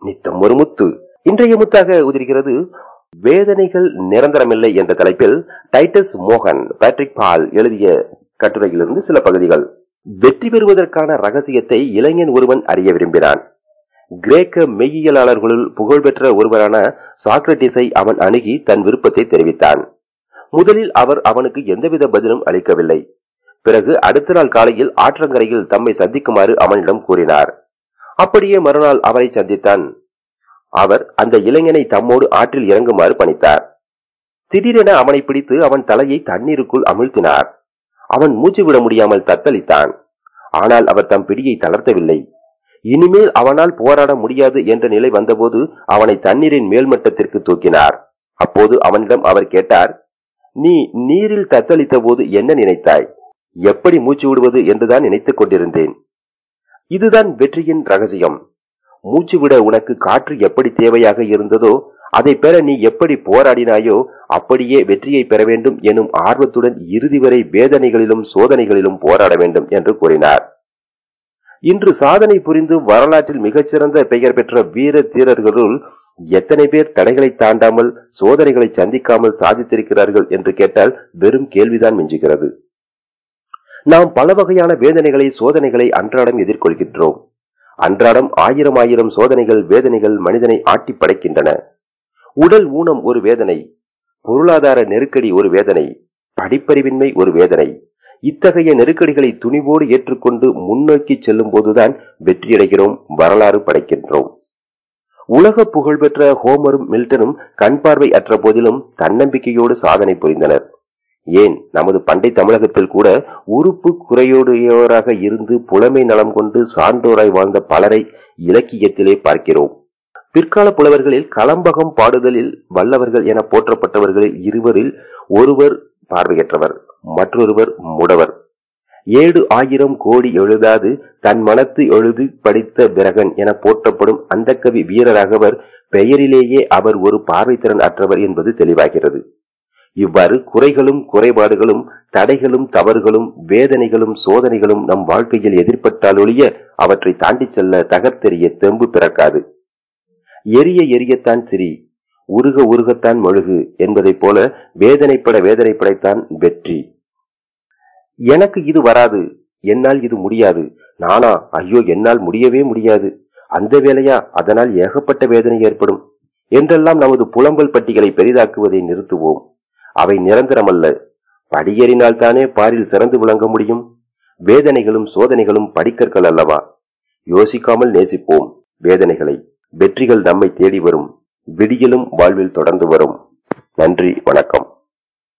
நித்தம் ஒரு முத்து. இன்றைய முத்தாக உதிர்கிறது வேதனைகள் நிரந்தரமில்லை என்ற தலைப்பில் டைட்டஸ் மோகன் பேட்ரிக் பால் எழுதிய கட்டுரையிலிருந்து சில பகுதிகள். வெற்றி பெறுவதற்கான ரகசியத்தை இளைஞன் ஒருவன் அறிய விரும்பினான். கிரேக்க மெய்யியலாளர்களுள் புகழ்பெற்ற ஒருவரான சாக்ரட்டிஸை அவன் அணுகி தன் விருப்பத்தை தெரிவித்தான். முதலில் அவர் அவனுக்கு எந்தவித பதிலும் அளிக்கவில்லை. பிறகு அடுத்த நாள் காலையில் ஆற்றங்கரையில் தம்மை சந்திக்குமாறு அவனிடம் கூறினார். அப்படியே மறுநாள் அவரை சந்தித்தான். அவர் அந்த இளைஞனை தம்மோடு ஆற்றில் இறங்குமாறு பணித்தார். திடீரென அவனை பிடித்து அவன் தலையை தண்ணீருக்குள் அமிழ்த்தினார். அவன் மூச்சு விட முடியாமல் தத்தளித்தான். ஆனால் அவர் தம் பிடியை தளர்த்தவில்லை. இனிமேல் அவனால் போராட முடியாது என்ற நிலை வந்தபோது அவனை தண்ணீரின் மேல்மட்டத்திற்கு தூக்கினார். அப்போது அவனிடம் அவர் கேட்டார் நீ நீரில் தத்தளித்த போது என்ன நினைத்தாய்? எப்படி மூச்சு விடுவது என்றுதான் நினைத்துக் கொண்டிருந்தேன். இதுதான் வெற்றியின் ரகசியம். மூச்சு விட உனக்கு காற்று எப்படி தேவையாக இருந்ததோ அதை பெற நீ எப்படி போராடினாயோ அப்படியே வெற்றியை பெற வேண்டும் எனும் ஆர்வத்துடன் இறுதி வரை வேதனைகளிலும் சோதனைகளிலும் போராட வேண்டும் என்று கூறினார். இன்று சாதனை புரிந்து வரலாற்றில் மிகச்சிறந்த பெயர் பெற்ற வீர தீரர்களுள் எத்தனை பேர் தடைகளை தாண்டாமல் சோதனைகளை சந்திக்காமல் சாதித்திருக்கிறார்கள் என்று கேட்டால் வெறும் கேள்விதான் மிஞ்சுகிறது. நாம் பல வகையான வேதனைகளை சோதனைகளை அன்றாடம் எதிர்கொள்கின்றோம். அன்றாடம் ஆயிரம் ஆயிரம் சோதனைகள் வேதனைகள் மனிதனை ஆட்டி படைக்கின்றன. உடல் ஊனம் ஒரு வேதனை பொருளாதார நெருக்கடி ஒரு வேதனை படிப்பறிவின்மை ஒரு வேதனை. இத்தகைய நெருக்கடிகளை துணிவோடு ஏற்றுக்கொண்டு முன்னோக்கி செல்லும் போதுதான் வெற்றியடைகிறோம் வரலாறு படைக்கின்றோம். உலக புகழ்பெற்ற ஹோமரும் மில்டனும் கண் பார்வை அற்ற போதிலும் தன்னம்பிக்கையோடு சாதனை புரிந்தனர். ஏன்? நமது பண்டை தமிழகத்தில் கூட உறுப்பு குறையுடையோராக இருந்து புலமை நலம் கொண்டு சான்றோராய் வாழ்ந்த பலரை இலக்கியத்திலே பார்க்கிறோம். பிற்கால புலவர்களில் களம்பகம் பாடுதலில் வல்லவர்கள் என போற்றப்பட்டவர்களில் இருவரில் ஒருவர் பார்வையற்றவர் மற்றொருவர் முடவர். ஏழு ஆயிரம் கோடி எழுதாது தன் மனத்து எழுதி படித்த விரகன் என போற்றப்படும் அந்த கவி வீரராகவர் பெயரிலேயே அவர் ஒரு பார்வைத்திறன் அற்றவர் என்பது தெளிவாகிறது. இவ்வாறு குறைகளும் குறைபாடுகளும் தடைகளும் தவறுகளும் வேதனைகளும் சோதனைகளும் நம் வாழ்க்கையில் எதிர்பட்டால் ஒழிய அவற்றை தாண்டி செல்ல தகர்த்தெறிய தெம்பு பிறக்காது. எரிய எரியத்தான் சிரி உருக உருகத்தான் மொழுகு என்பதைப் போல வேதனைப்பட வேதனைப்படைத்தான் வெற்றி. எனக்கு இது வராது என்னால் இது முடியாது. நானா ஐயோ என்னால் முடியவே முடியாது. அந்த வேலையா அதனால் ஏகப்பட்ட வேதனை ஏற்படும். என்றெல்லாம் நமது புலம்பல் பட்டிகளை பெரிதாக்குவதை நிறுத்துவோம். அவை நிரந்தரமல்ல. படியேறினால் தானே பாரில் சிறந்து விளங்க முடியும்? வேதனைகளும் சோதனைகளும் படிக்கற்கள் அல்லவா? யோசிக்காமல் நேசிப்போம் வேதனைகளை. வெற்றிகள் நம்மை தேடி வரும். விடியலும் வாழ்வில் தொடர்ந்து வரும். நன்றி வணக்கம்.